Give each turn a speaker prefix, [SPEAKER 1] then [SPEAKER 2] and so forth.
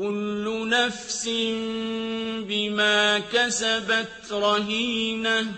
[SPEAKER 1] كُلُّ نَفْسٍ بِمَا كَسَبَتْ رَهِينَةٌ